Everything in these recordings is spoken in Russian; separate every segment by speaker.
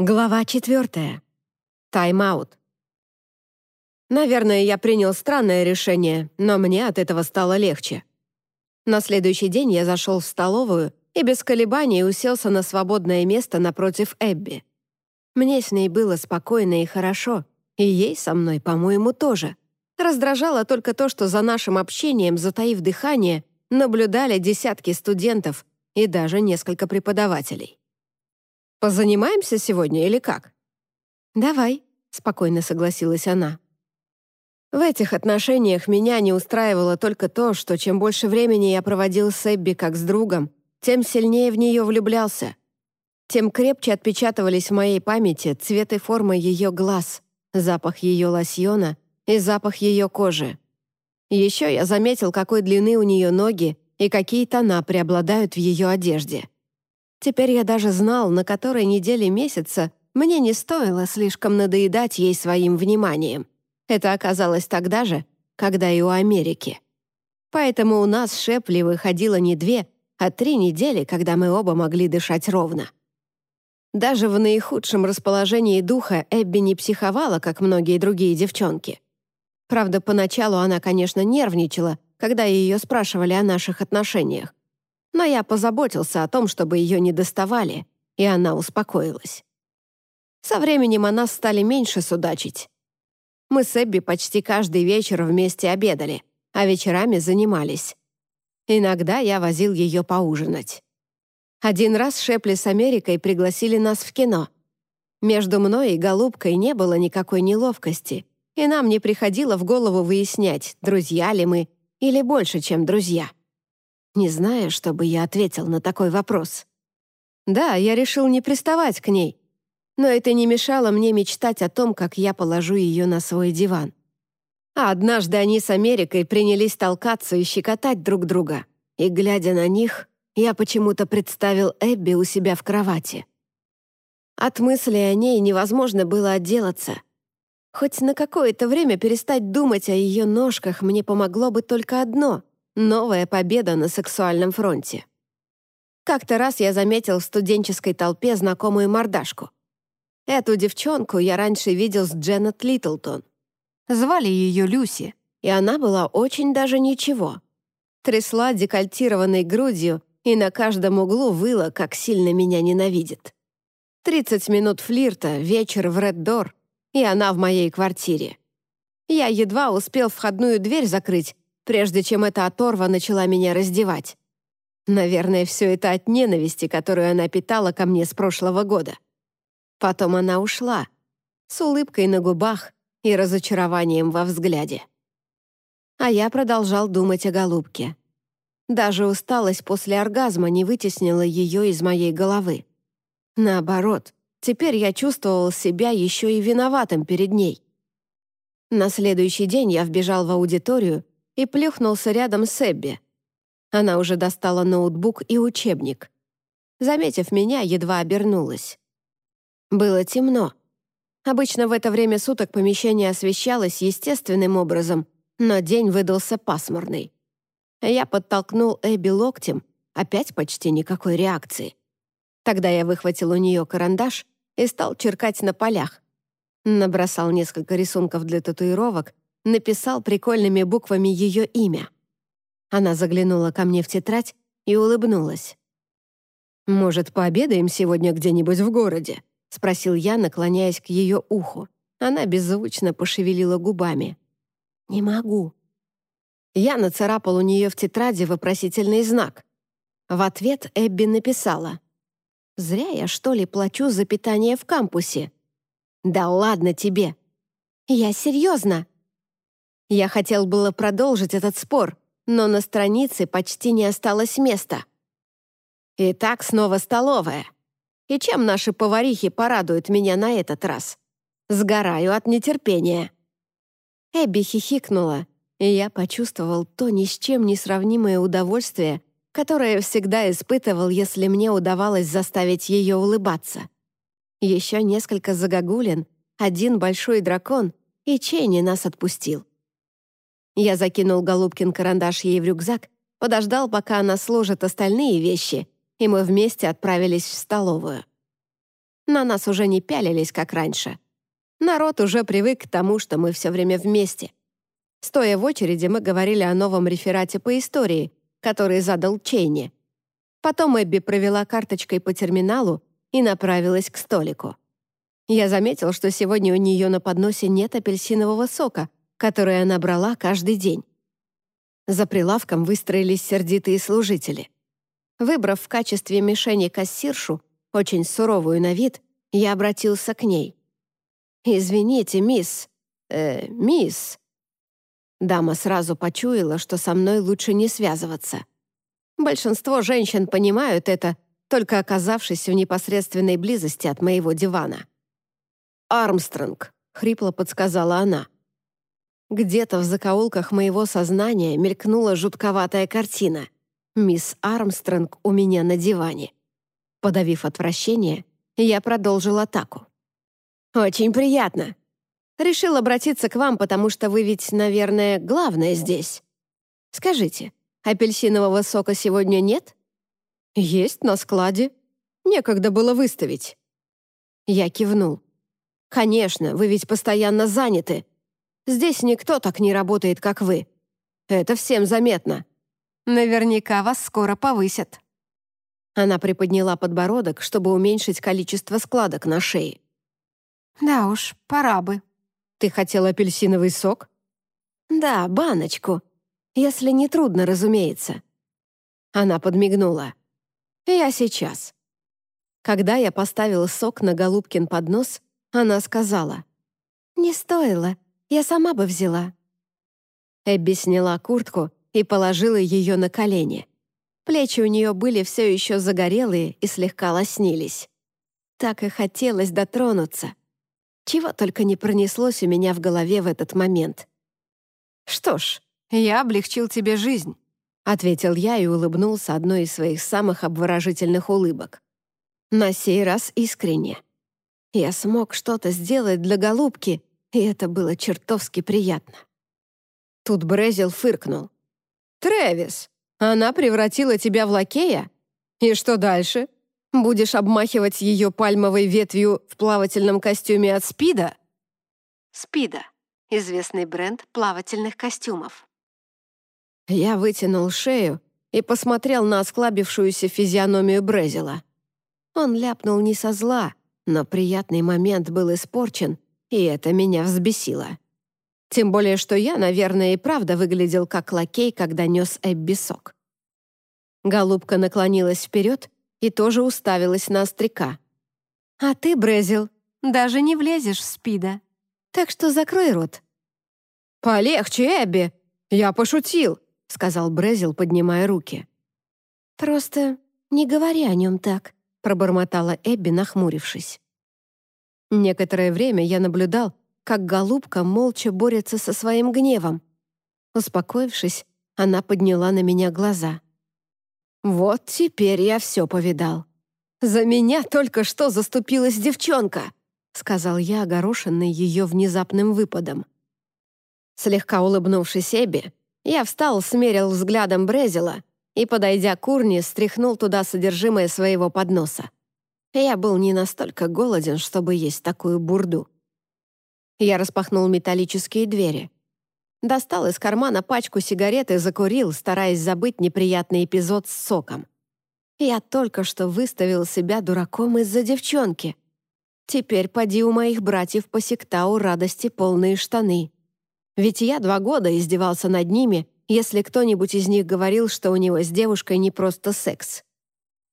Speaker 1: Глава четвертая. Тайм-аут. Наверное, я принял странное решение, но мне от этого стало легче. На следующий день я зашел в столовую и без колебаний уселся на свободное место напротив Эбби. Мне с ней было спокойно и хорошо, и ей со мной, по-моему, тоже. Раздражало только то, что за нашим общением, затаив дыхание, наблюдали десятки студентов и даже несколько преподавателей. Позанимаемся сегодня или как?» «Давай», — спокойно согласилась она. В этих отношениях меня не устраивало только то, что чем больше времени я проводил с Эбби как с другом, тем сильнее в нее влюблялся. Тем крепче отпечатывались в моей памяти цвет и форма ее глаз, запах ее лосьона и запах ее кожи. Еще я заметил, какой длины у нее ноги и какие тона преобладают в ее одежде. Теперь я даже знал, на которой неделе месяца мне не стоило слишком надоедать ей своим вниманием. Это оказалось тогда же, когда и у Америки. Поэтому у нас Шепли выходило не две, а три недели, когда мы оба могли дышать ровно. Даже в наихудшем расположении духа Эбби не психовала, как многие другие девчонки. Правда, поначалу она, конечно, нервничала, когда ее спрашивали о наших отношениях но я позаботился о том, чтобы ее не доставали, и она успокоилась. Со временем о нас стали меньше судачить. Мы с Эбби почти каждый вечер вместе обедали, а вечерами занимались. Иногда я возил ее поужинать. Один раз Шепли с Америкой пригласили нас в кино. Между мной и Голубкой не было никакой неловкости, и нам не приходило в голову выяснять, друзья ли мы или больше, чем друзья не зная, что бы я ответил на такой вопрос. Да, я решил не приставать к ней, но это не мешало мне мечтать о том, как я положу ее на свой диван. А однажды они с Америкой принялись толкаться и щекотать друг друга, и, глядя на них, я почему-то представил Эбби у себя в кровати. От мысли о ней невозможно было отделаться. Хоть на какое-то время перестать думать о ее ножках мне помогло бы только одно — Новая победа на сексуальном фронте. Как-то раз я заметил в студенческой толпе знакомую мордашку. Эту девчонку я раньше видел с Дженнет Литлтон. Звали ее Люси, и она была очень даже ничего. Трясла декольтированной грудью и на каждом углу выла, как сильно меня ненавидит. 30 минут флирта, вечер в Реддор, и она в моей квартире. Я едва успел входную дверь закрыть, прежде чем эта оторва начала меня раздевать. Наверное, все это от ненависти, которую она питала ко мне с прошлого года. Потом она ушла, с улыбкой на губах и разочарованием во взгляде. А я продолжал думать о голубке. Даже усталость после оргазма не вытеснила ее из моей головы. Наоборот, теперь я чувствовал себя еще и виноватым перед ней. На следующий день я вбежал в аудиторию и плюхнулся рядом с Эбби. Она уже достала ноутбук и учебник. Заметив меня, едва обернулась. Было темно. Обычно в это время суток помещение освещалось естественным образом, но день выдался пасмурный. Я подтолкнул Эбби локтем, опять почти никакой реакции. Тогда я выхватил у нее карандаш и стал черкать на полях. Набросал несколько рисунков для татуировок написал прикольными буквами ее имя. Она заглянула ко мне в тетрадь и улыбнулась. «Может, пообедаем сегодня где-нибудь в городе?» — спросил я, наклоняясь к ее уху. Она беззвучно пошевелила губами. «Не могу». Я нацарапал у нее в тетради вопросительный знак. В ответ Эбби написала. «Зря я, что ли, плачу за питание в кампусе?» «Да ладно тебе!» «Я серьезно!» Я хотел было продолжить этот спор, но на странице почти не осталось места. Итак, снова столовая. И чем наши поварихи порадуют меня на этот раз? Сгораю от нетерпения. Эбби хихикнула, и я почувствовал то ни с чем не сравнимое удовольствие, которое всегда испытывал, если мне удавалось заставить ее улыбаться. Еще несколько загогулин, один большой дракон, и Чейни нас отпустил. Я закинул Голубкин карандаш ей в рюкзак, подождал, пока она сложит остальные вещи, и мы вместе отправились в столовую. На нас уже не пялились, как раньше. Народ уже привык к тому, что мы все время вместе. Стоя в очереди, мы говорили о новом реферате по истории, который задал Чейни. Потом Эбби провела карточкой по терминалу и направилась к столику. Я заметил, что сегодня у нее на подносе нет апельсинового сока, который она брала каждый день. За прилавком выстроились сердитые служители. Выбрав в качестве мишени кассиршу, очень суровую на вид, я обратился к ней. «Извините, мисс... Э, мисс...» Дама сразу почуяла, что со мной лучше не связываться. Большинство женщин понимают это, только оказавшись в непосредственной близости от моего дивана. «Армстронг», — хрипло подсказала она. Где-то в закоулках моего сознания мелькнула жутковатая картина. Мисс Армстронг у меня на диване. Подавив отвращение, я продолжил атаку. «Очень приятно. Решил обратиться к вам, потому что вы ведь, наверное, главное здесь. Скажите, апельсинового сока сегодня нет?» «Есть на складе. Некогда было выставить». Я кивнул. «Конечно, вы ведь постоянно заняты. Здесь никто так не работает, как вы. Это всем заметно. Наверняка вас скоро повысят». Она приподняла подбородок, чтобы уменьшить количество складок на шее. «Да уж, пора бы». «Ты хотел апельсиновый сок?» «Да, баночку. Если не трудно, разумеется». Она подмигнула. «Я сейчас». Когда я поставила сок на Голубкин поднос, она сказала. «Не стоило. Я сама бы взяла». Эбби сняла куртку и положила ее на колени. Плечи у нее были все еще загорелые и слегка лоснились. Так и хотелось дотронуться. Чего только не пронеслось у меня в голове в этот момент. «Что ж, я облегчил тебе жизнь», — ответил я и улыбнулся одной из своих самых обворожительных улыбок. На сей раз искренне. Я смог что-то сделать для голубки, и это было чертовски приятно. Тут Брезил фыркнул. «Трэвис, она превратила тебя в лакея? И что дальше? Будешь обмахивать ее пальмовой ветвью в плавательном костюме от Спида?» «Спида» — известный бренд плавательных костюмов. Я вытянул шею и посмотрел на осклабившуюся физиономию Брезила. Он ляпнул не со зла, но приятный момент был испорчен, и это меня взбесило. Тем более, что я, наверное, и правда выглядел как лакей, когда нес Эбби сок. Голубка наклонилась вперед и тоже уставилась на остряка. «А ты, Брезил, даже не влезешь в спида. Так что закрой рот». «Полегче, Эбби! Я пошутил!» — сказал Брезил, поднимая руки. «Просто не говори о нем так», — пробормотала Эбби, нахмурившись. Некоторое время я наблюдал, как голубка молча борется со своим гневом. Успокоившись, она подняла на меня глаза. «Вот теперь я все повидал. За меня только что заступилась девчонка», сказал я, огорошенный ее внезапным выпадом. Слегка улыбнувшись Эбби, я встал, смерил взглядом Брезила и, подойдя к урне, стряхнул туда содержимое своего подноса. Я был не настолько голоден, чтобы есть такую бурду. Я распахнул металлические двери. Достал из кармана пачку сигарет и закурил, стараясь забыть неприятный эпизод с соком. Я только что выставил себя дураком из-за девчонки. Теперь поди у моих братьев по сектау радости полные штаны. Ведь я два года издевался над ними, если кто-нибудь из них говорил, что у него с девушкой не просто секс.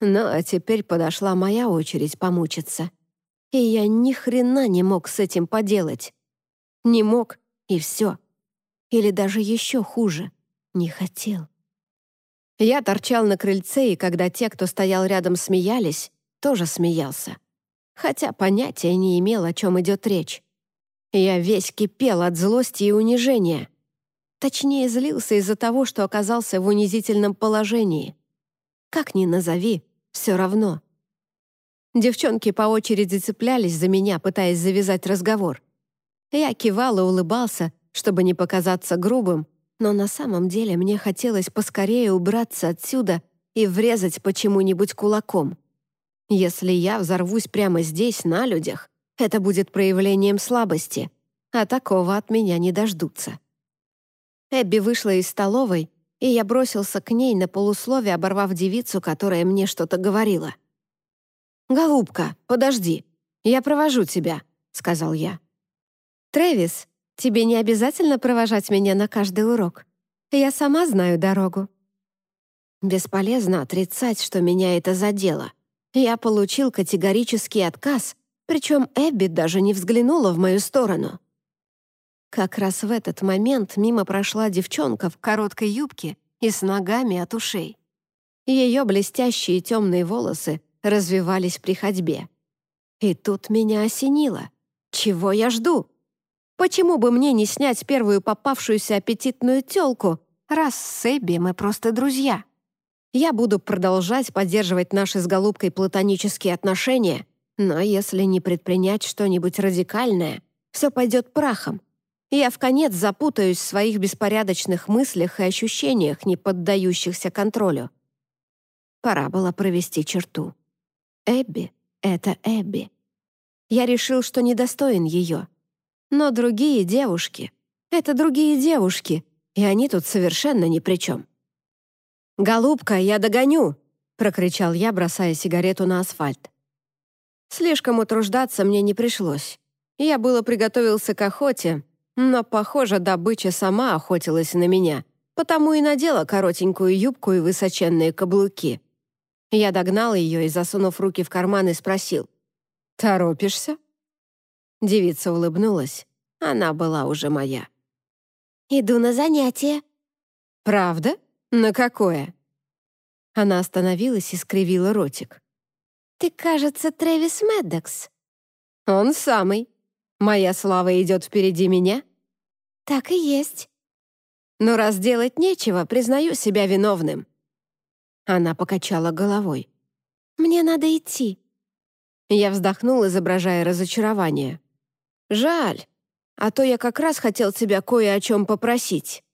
Speaker 1: Ну, а теперь подошла моя очередь помучиться. И я ни хрена не мог с этим поделать. Не мог, и все. Или даже еще хуже, не хотел. Я торчал на крыльце, и когда те, кто стоял рядом, смеялись, тоже смеялся. Хотя понятия не имел, о чем идет речь. Я весь кипел от злости и унижения. Точнее, злился из-за того, что оказался в унизительном положении. Как ни назови, все равно. Девчонки по очереди цеплялись за меня, пытаясь завязать разговор. Я кивал и улыбался, чтобы не показаться грубым, но на самом деле мне хотелось поскорее убраться отсюда и врезать почему-нибудь кулаком. Если я взорвусь прямо здесь, на людях, это будет проявлением слабости, а такого от меня не дождутся. Эбби вышла из столовой, и я бросился к ней на полусловие, оборвав девицу, которая мне что-то говорила. «Голубка, подожди, я провожу тебя», — сказал я. «Трэвис, тебе не обязательно провожать меня на каждый урок. Я сама знаю дорогу». Бесполезно отрицать, что меня это задело. Я получил категорический отказ, причем Эбби даже не взглянула в мою сторону. Как раз в этот момент мимо прошла девчонка в короткой юбке и с ногами от ушей. Ее блестящие темные волосы развивались при ходьбе. И тут меня осенило. Чего я жду? Почему бы мне не снять первую попавшуюся аппетитную тёлку, раз с Эбби мы просто друзья? Я буду продолжать поддерживать наши с Голубкой платонические отношения, но если не предпринять что-нибудь радикальное, все пойдет прахом. Я в конец запутаюсь в своих беспорядочных мыслях и ощущениях, не поддающихся контролю. Пора было провести черту. Эбби — это Эбби. Я решил, что недостоин ее. Но другие девушки — это другие девушки, и они тут совершенно ни при чем. «Голубка, я догоню!» — прокричал я, бросая сигарету на асфальт. Слишком утруждаться мне не пришлось. Я было приготовился к охоте, но, похоже, добыча сама охотилась на меня, потому и надела коротенькую юбку и высоченные каблуки. Я догнал ее и, засунув руки в карман, спросил. «Торопишься?» Девица улыбнулась. Она была уже моя.
Speaker 2: «Иду на занятие».
Speaker 1: «Правда? На какое?» Она остановилась и скривила ротик.
Speaker 2: «Ты, кажется, Трэвис Мэддокс».
Speaker 1: «Он самый. Моя слава идет впереди меня?»
Speaker 2: «Так и есть».
Speaker 1: «Но раз делать нечего, признаю себя виновным. Она покачала головой.
Speaker 2: «Мне надо идти».
Speaker 1: Я вздохнул, изображая разочарование. «Жаль, а то я как раз хотел тебя кое о чем попросить».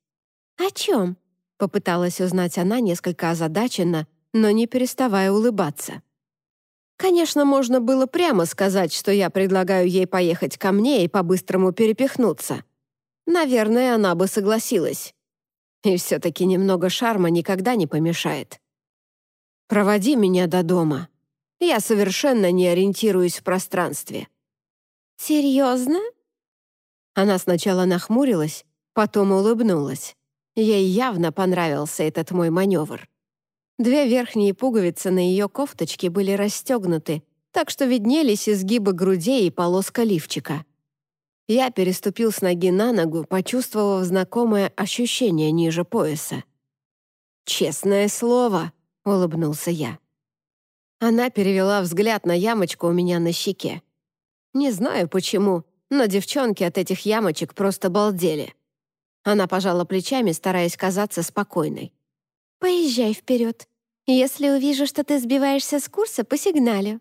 Speaker 2: «О чем?»
Speaker 1: — попыталась узнать она несколько озадаченно, но не переставая улыбаться. Конечно, можно было прямо сказать, что я предлагаю ей поехать ко мне и по-быстрому перепихнуться. Наверное, она бы согласилась. И все-таки немного шарма никогда не помешает. Проводи меня до дома. Я совершенно не ориентируюсь в пространстве».
Speaker 2: «Серьезно?»
Speaker 1: Она сначала нахмурилась, потом улыбнулась. Ей явно понравился этот мой маневр. Две верхние пуговицы на ее кофточке были расстегнуты, так что виднелись изгибы грудей и полоска лифчика. Я переступил с ноги на ногу, почувствовав знакомое ощущение ниже пояса. «Честное слово», — улыбнулся я. Она перевела взгляд на ямочку у меня на щеке. Не знаю почему, но девчонки от этих ямочек просто балдели. Она пожала плечами, стараясь казаться спокойной.
Speaker 2: «Поезжай вперед. Если увижу, что ты сбиваешься с курса, посигналю».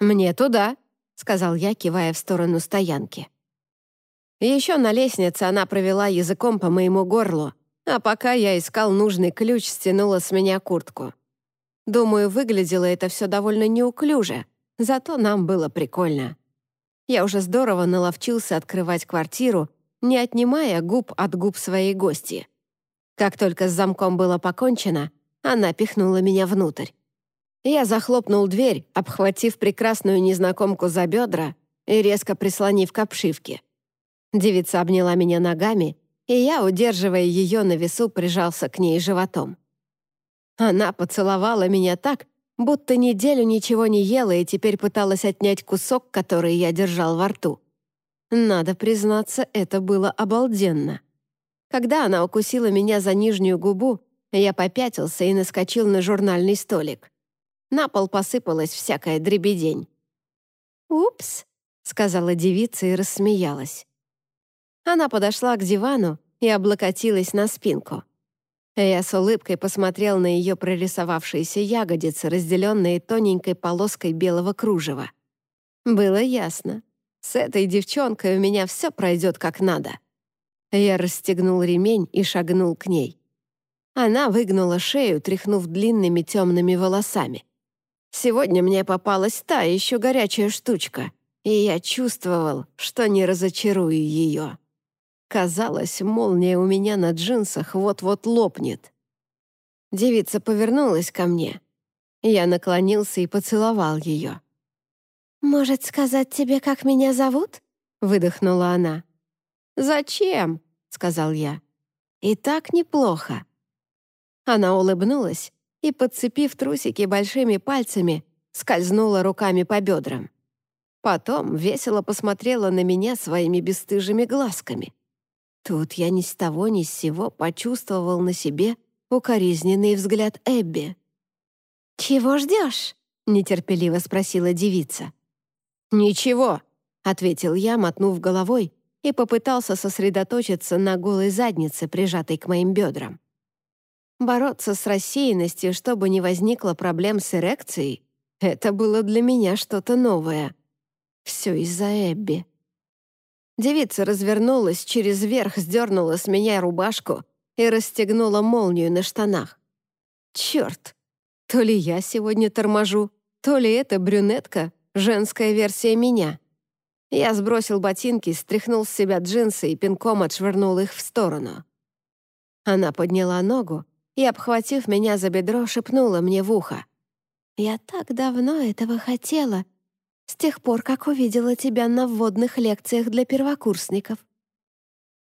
Speaker 1: «Мне туда», — сказал я, кивая в сторону стоянки. Еще на лестнице она провела языком по моему горлу, а пока я искал нужный ключ, стянула с меня куртку. Думаю, выглядело это все довольно неуклюже, зато нам было прикольно. Я уже здорово наловчился открывать квартиру, не отнимая губ от губ своей гости. Как только с замком было покончено, она пихнула меня внутрь. Я захлопнул дверь, обхватив прекрасную незнакомку за бедра и резко прислонив к обшивке. Девица обняла меня ногами и я, удерживая ее на весу, прижался к ней животом. Она поцеловала меня так, будто неделю ничего не ела и теперь пыталась отнять кусок, который я держал во рту. Надо признаться, это было обалденно. Когда она укусила меня за нижнюю губу, я попятился и наскочил на журнальный столик. На пол посыпалась всякая дребедень.
Speaker 2: «Упс», — сказала девица и рассмеялась.
Speaker 1: Она подошла к дивану и облокотилась на спинку. Я с улыбкой посмотрел на ее прорисовавшиеся ягодицы, разделенные тоненькой полоской белого кружева. Было ясно. С этой девчонкой у меня все пройдет как надо. Я расстегнул ремень и шагнул к ней. Она выгнула шею, тряхнув длинными темными волосами. Сегодня мне попалась та еще горячая штучка, и я чувствовал, что не разочарую ее. Казалось, молния у меня на джинсах вот-вот лопнет. Девица повернулась ко мне. Я наклонился и поцеловал ее.
Speaker 2: «Может, сказать тебе, как меня зовут?» — выдохнула она.
Speaker 1: «Зачем?» — сказал я. «И так неплохо». Она улыбнулась и, подцепив трусики большими пальцами, скользнула руками по бедрам. Потом весело посмотрела на меня своими бесстыжими глазками. Тут я ни с того ни с сего почувствовал на себе укоризненный взгляд Эбби.
Speaker 2: «Чего ждешь?» — нетерпеливо спросила девица.
Speaker 1: «Ничего», — ответил я, мотнув головой, и попытался сосредоточиться на голой заднице, прижатой к моим бедрам. Бороться с рассеянностью, чтобы не возникло проблем с эрекцией, это было для меня что-то новое. Все из-за Эбби. Девица развернулась, через верх сдернула с меня рубашку и расстегнула молнию на штанах. Черт! То ли я сегодня торможу, то ли эта брюнетка Женская версия меня. Я сбросил ботинки, стряхнул с себя джинсы и пинком отшвырнул их в сторону. Она подняла ногу и, обхватив меня за бедро, шепнула мне в ухо.
Speaker 2: «Я так давно этого хотела, с тех пор, как увидела тебя на вводных лекциях для первокурсников».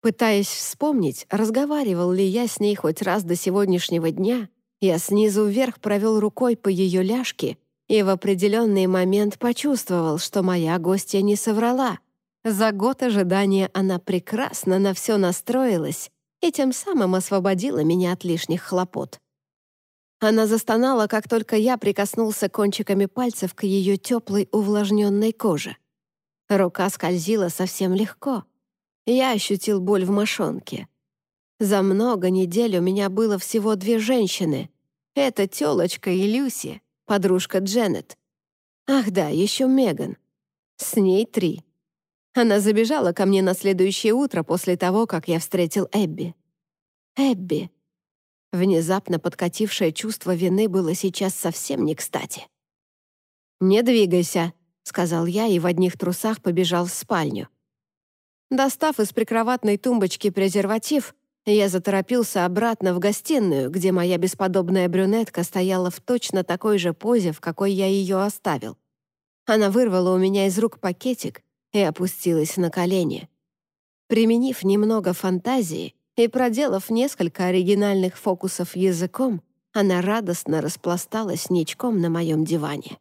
Speaker 1: Пытаясь вспомнить, разговаривал ли я с ней хоть раз до сегодняшнего дня, я снизу вверх провел рукой по ее ляжке и в определенный момент почувствовал, что моя гостья не соврала. За год ожидания она прекрасно на все настроилась и тем самым освободила меня от лишних хлопот. Она застонала, как только я прикоснулся кончиками пальцев к ее теплой увлажненной коже. Рука скользила совсем легко. Я ощутил боль в мошонке. За много недель у меня было всего две женщины. Это тёлочка и Люси подружка Дженнет. Ах да, еще Меган. С ней три. Она забежала ко мне на следующее утро после того, как я встретил Эбби. Эбби. Внезапно подкатившее чувство вины было сейчас совсем не кстати. «Не двигайся», — сказал я и в одних трусах побежал в спальню. Достав из прикроватной тумбочки презерватив, я заторопился обратно в гостиную, где моя бесподобная брюнетка стояла в точно такой же позе, в какой я ее оставил. Она вырвала у меня из рук пакетик и опустилась на колени. Применив немного фантазии и проделав несколько оригинальных фокусов языком, она радостно распласталась ничком на моем диване.